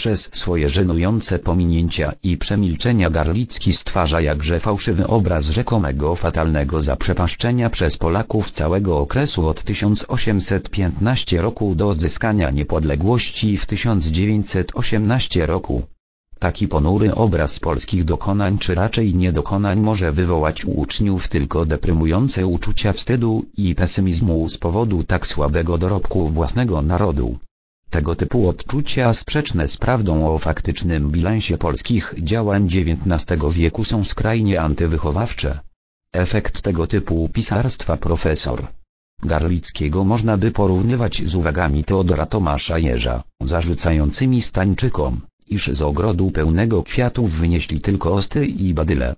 Przez swoje żenujące pominięcia i przemilczenia Garlicki stwarza jakże fałszywy obraz rzekomego fatalnego zaprzepaszczenia przez Polaków całego okresu od 1815 roku do odzyskania niepodległości w 1918 roku. Taki ponury obraz polskich dokonań czy raczej niedokonań może wywołać u uczniów tylko deprymujące uczucia wstydu i pesymizmu z powodu tak słabego dorobku własnego narodu. Tego typu odczucia sprzeczne z prawdą o faktycznym bilansie polskich działań XIX wieku są skrajnie antywychowawcze. Efekt tego typu pisarstwa profesor Garlickiego można by porównywać z uwagami Teodora Tomasza Jerza, zarzucającymi Stańczykom, iż z ogrodu pełnego kwiatów wynieśli tylko osty i badyle.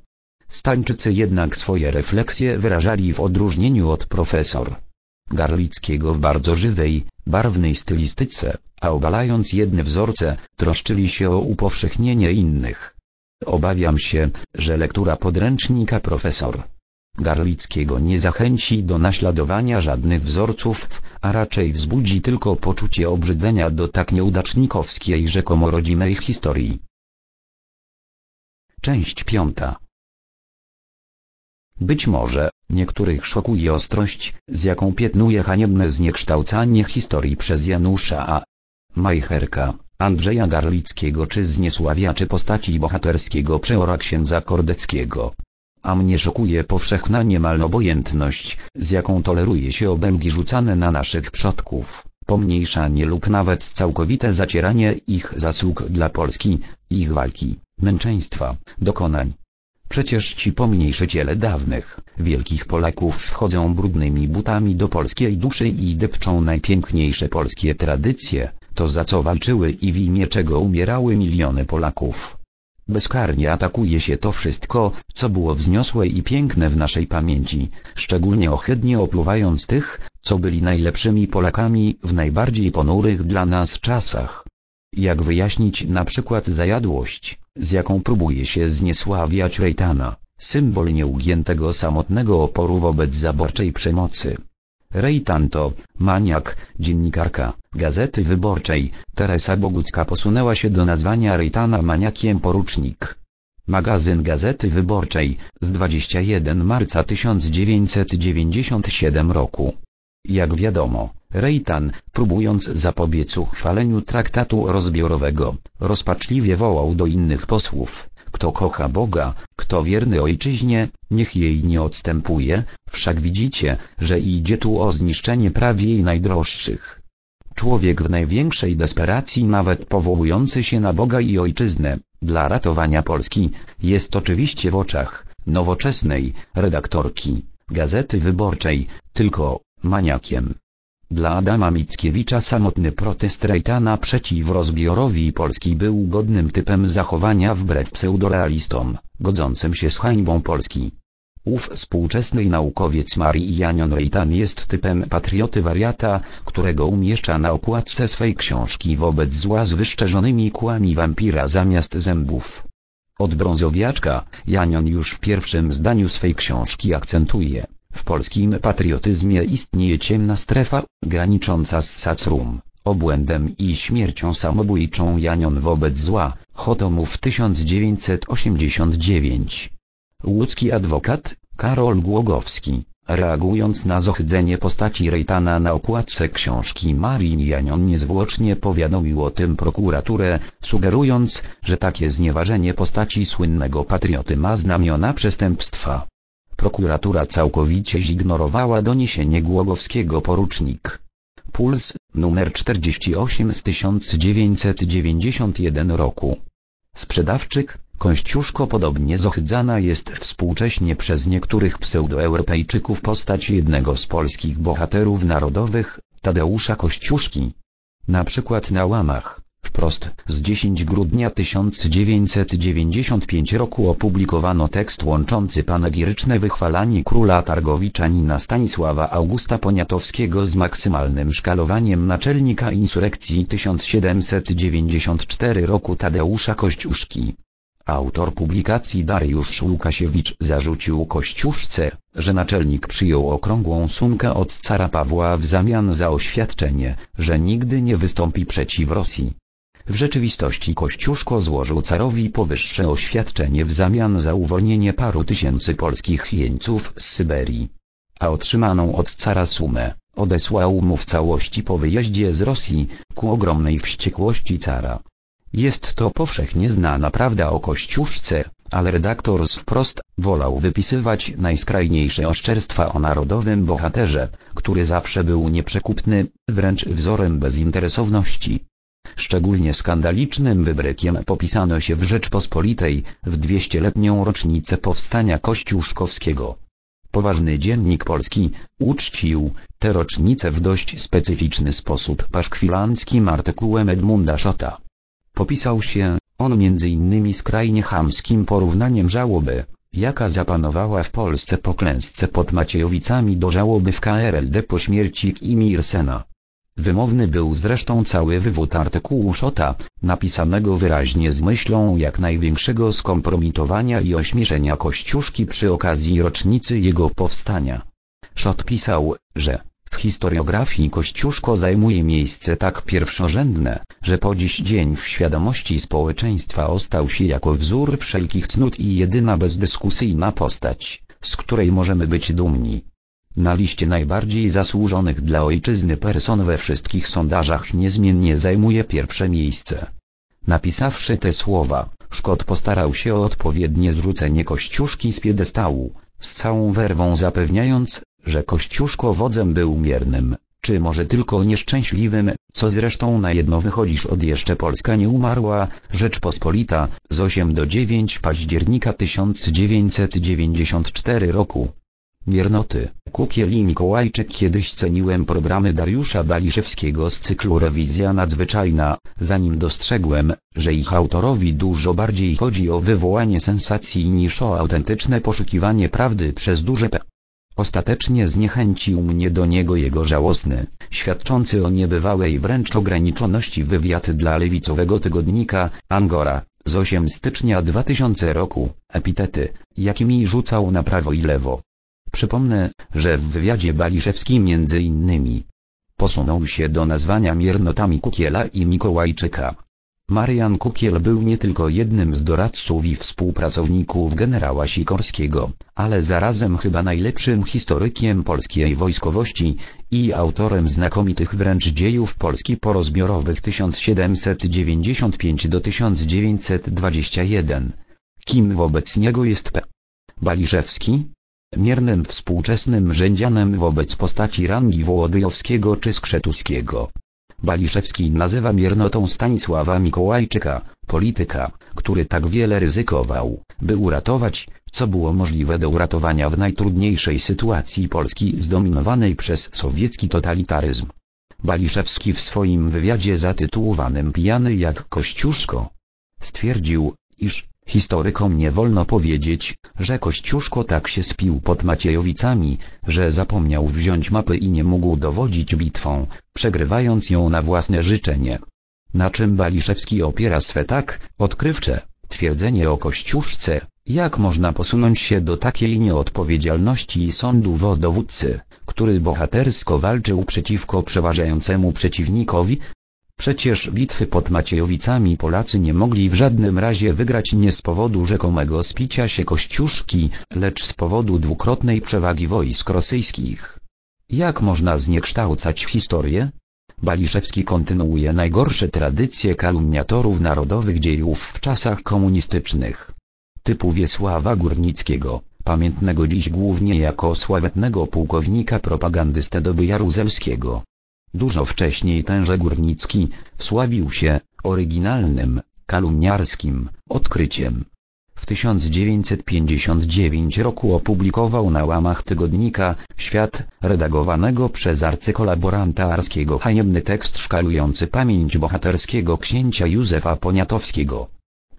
Stańczycy jednak swoje refleksje wyrażali w odróżnieniu od profesor Garlickiego w bardzo żywej, barwnej stylistyce, a obalając jedne wzorce, troszczyli się o upowszechnienie innych. Obawiam się, że lektura podręcznika profesor Garlickiego nie zachęci do naśladowania żadnych wzorców, a raczej wzbudzi tylko poczucie obrzydzenia do tak nieudacznikowskiej rzekomo rodzimej historii. Część piąta Być może, niektórych szokuje ostrość, z jaką piętnuje haniebne zniekształcanie historii przez Janusza A. Majcherka, Andrzeja Garlickiego czy zniesławiaczy postaci bohaterskiego przeora księdza Kordeckiego a mnie szokuje powszechna niemal obojętność, z jaką toleruje się obelgi rzucane na naszych przodków, pomniejszanie lub nawet całkowite zacieranie ich zasług dla Polski, ich walki, męczeństwa, dokonań. Przecież ci pomniejszyciele dawnych, wielkich Polaków wchodzą brudnymi butami do polskiej duszy i depczą najpiękniejsze polskie tradycje, to za co walczyły i w imię czego umierały miliony Polaków. Bezkarnie atakuje się to wszystko, co było wzniosłe i piękne w naszej pamięci, szczególnie ohydnie opluwając tych, co byli najlepszymi Polakami w najbardziej ponurych dla nas czasach. Jak wyjaśnić na przykład zajadłość, z jaką próbuje się zniesławiać Rejtana, symbol nieugiętego samotnego oporu wobec zaborczej przemocy. Rejtan to, maniak, dziennikarka, Gazety Wyborczej, Teresa Bogucka posunęła się do nazwania Rejtana maniakiem porucznik. Magazyn Gazety Wyborczej, z 21 marca 1997 roku. Jak wiadomo, Rejtan, próbując zapobiec uchwaleniu traktatu rozbiorowego, rozpaczliwie wołał do innych posłów, kto kocha Boga, kto wierny ojczyźnie, niech jej nie odstępuje, wszak widzicie, że idzie tu o zniszczenie praw jej najdroższych. Człowiek w największej desperacji nawet powołujący się na Boga i ojczyznę, dla ratowania Polski, jest oczywiście w oczach nowoczesnej redaktorki Gazety Wyborczej, tylko maniakiem. Dla Adama Mickiewicza samotny protest Rejtana przeciw rozbiorowi Polski był godnym typem zachowania wbrew pseudorealistom, godzącym się z hańbą Polski. Ów współczesny naukowiec Marii Janion Rejtan jest typem patrioty wariata, którego umieszcza na okładce swej książki wobec zła z wyszczerzonymi kłami wampira zamiast zębów. Od brązowiaczka, Janion już w pierwszym zdaniu swej książki akcentuje, w polskim patriotyzmie istnieje ciemna strefa, granicząca z sacrum, obłędem i śmiercią samobójczą Janion wobec zła, Chotomów 1989. Łódzki adwokat, Karol Głogowski, reagując na zohydzenie postaci Rejtana na okładce książki Marii Janion niezwłocznie powiadomił o tym prokuraturę, sugerując, że takie znieważenie postaci słynnego patrioty ma znamiona przestępstwa. Prokuratura całkowicie zignorowała doniesienie Głogowskiego porucznik. Puls, numer 48 z 1991 roku. Sprzedawczyk, Kościuszko podobnie zohydzana jest współcześnie przez niektórych pseudoeuropejczyków postać jednego z polskich bohaterów narodowych, Tadeusza Kościuszki. Na przykład na łamach, wprost, z 10 grudnia 1995 roku opublikowano tekst łączący panegiryczne wychwalanie króla targowiczanina Stanisława Augusta Poniatowskiego z maksymalnym szkalowaniem naczelnika insurekcji 1794 roku Tadeusza Kościuszki. Autor publikacji Dariusz Łukasiewicz zarzucił Kościuszce, że naczelnik przyjął okrągłą sumkę od cara Pawła w zamian za oświadczenie, że nigdy nie wystąpi przeciw Rosji. W rzeczywistości Kościuszko złożył carowi powyższe oświadczenie w zamian za uwolnienie paru tysięcy polskich jeńców z Syberii. A otrzymaną od cara sumę, odesłał mu w całości po wyjeździe z Rosji, ku ogromnej wściekłości cara. Jest to powszechnie znana prawda o Kościuszce, ale redaktor z wprost wolał wypisywać najskrajniejsze oszczerstwa o narodowym bohaterze, który zawsze był nieprzekupny, wręcz wzorem bezinteresowności. Szczególnie skandalicznym wybrykiem popisano się w Rzeczpospolitej w dwieścieletnią rocznicę powstania kościuszkowskiego. Poważny dziennik polski uczcił tę rocznicę w dość specyficzny sposób paszkwilanckim artykułem Edmunda Szota. Popisał się on m.in. skrajnie chamskim porównaniem żałoby, jaka zapanowała w Polsce po klęsce pod Maciejowicami do żałoby w KRLD po śmierci Kim Irsena. Wymowny był zresztą cały wywód artykułu Szota, napisanego wyraźnie z myślą jak największego skompromitowania i ośmieszenia Kościuszki przy okazji rocznicy jego powstania. Szot pisał, że w historiografii Kościuszko zajmuje miejsce tak pierwszorzędne, że po dziś dzień w świadomości społeczeństwa ostał się jako wzór wszelkich cnót i jedyna bezdyskusyjna postać, z której możemy być dumni. Na liście najbardziej zasłużonych dla ojczyzny person we wszystkich sondażach niezmiennie zajmuje pierwsze miejsce. Napisawszy te słowa, Szkot postarał się o odpowiednie zrzucenie Kościuszki z piedestału, z całą werwą zapewniając, że Kościuszko wodzem był miernym, czy może tylko nieszczęśliwym, co zresztą na jedno wychodzisz od jeszcze Polska nie umarła, Rzeczpospolita, z 8 do 9 października 1994 roku. Miernoty, Kukiel i Mikołajczyk Kiedyś ceniłem programy Dariusza Baliszewskiego z cyklu Rewizja Nadzwyczajna, zanim dostrzegłem, że ich autorowi dużo bardziej chodzi o wywołanie sensacji niż o autentyczne poszukiwanie prawdy przez duże P. Ostatecznie zniechęcił mnie do niego jego żałosny, świadczący o niebywałej wręcz ograniczoności wywiad dla lewicowego tygodnika, Angora, z 8 stycznia 2000 roku, epitety, jakimi rzucał na prawo i lewo. Przypomnę, że w wywiadzie Baliszewski między innymi posunął się do nazwania miernotami Kukiela i Mikołajczyka. Marian Kukiel był nie tylko jednym z doradców i współpracowników generała Sikorskiego, ale zarazem chyba najlepszym historykiem polskiej wojskowości i autorem znakomitych wręcz dziejów Polski porozbiorowych 1795 do 1921. Kim wobec niego jest P. Baliszewski? Miernym współczesnym rzędzianem wobec postaci rangi Wołodyjowskiego czy Skrzetuskiego. Baliszewski nazywa miernotą Stanisława Mikołajczyka, polityka, który tak wiele ryzykował, by uratować, co było możliwe do uratowania w najtrudniejszej sytuacji Polski zdominowanej przez sowiecki totalitaryzm. Baliszewski w swoim wywiadzie zatytułowanym Pijany jak Kościuszko stwierdził, iż Historykom nie wolno powiedzieć, że Kościuszko tak się spił pod Maciejowicami, że zapomniał wziąć mapy i nie mógł dowodzić bitwą, przegrywając ją na własne życzenie. Na czym Baliszewski opiera swe tak, odkrywcze, twierdzenie o Kościuszce, jak można posunąć się do takiej nieodpowiedzialności i sądu wodowódcy, który bohatersko walczył przeciwko przeważającemu przeciwnikowi, Przecież bitwy pod Maciejowicami Polacy nie mogli w żadnym razie wygrać nie z powodu rzekomego spicia się Kościuszki, lecz z powodu dwukrotnej przewagi wojsk rosyjskich. Jak można zniekształcać historię? Baliszewski kontynuuje najgorsze tradycje kalumniatorów narodowych dziejów w czasach komunistycznych. Typu Wiesława Górnickiego, pamiętnego dziś głównie jako sławetnego pułkownika propagandystę doby jaruzelskiego. Dużo wcześniej tenże Górnicki wsławił się oryginalnym, kalumniarskim odkryciem. W 1959 roku opublikował na łamach tygodnika Świat, redagowanego przez arcykolaboranta Arskiego haniebny tekst szkalujący pamięć bohaterskiego księcia Józefa Poniatowskiego.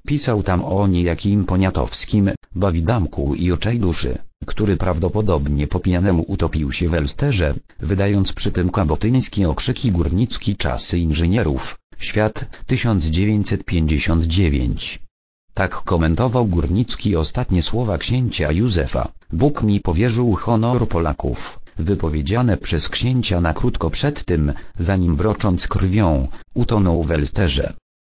Pisał tam o niejakim Poniatowskim, Bawidamku i Oczej Duszy który prawdopodobnie po pijanemu utopił się w Elsterze, wydając przy tym kabotyńskie okrzyki górnicki czasy inżynierów, świat 1959. Tak komentował Górnicki ostatnie słowa księcia Józefa, Bóg mi powierzył honor Polaków, wypowiedziane przez księcia na krótko przed tym, zanim brocząc krwią, utonął w Elsterze.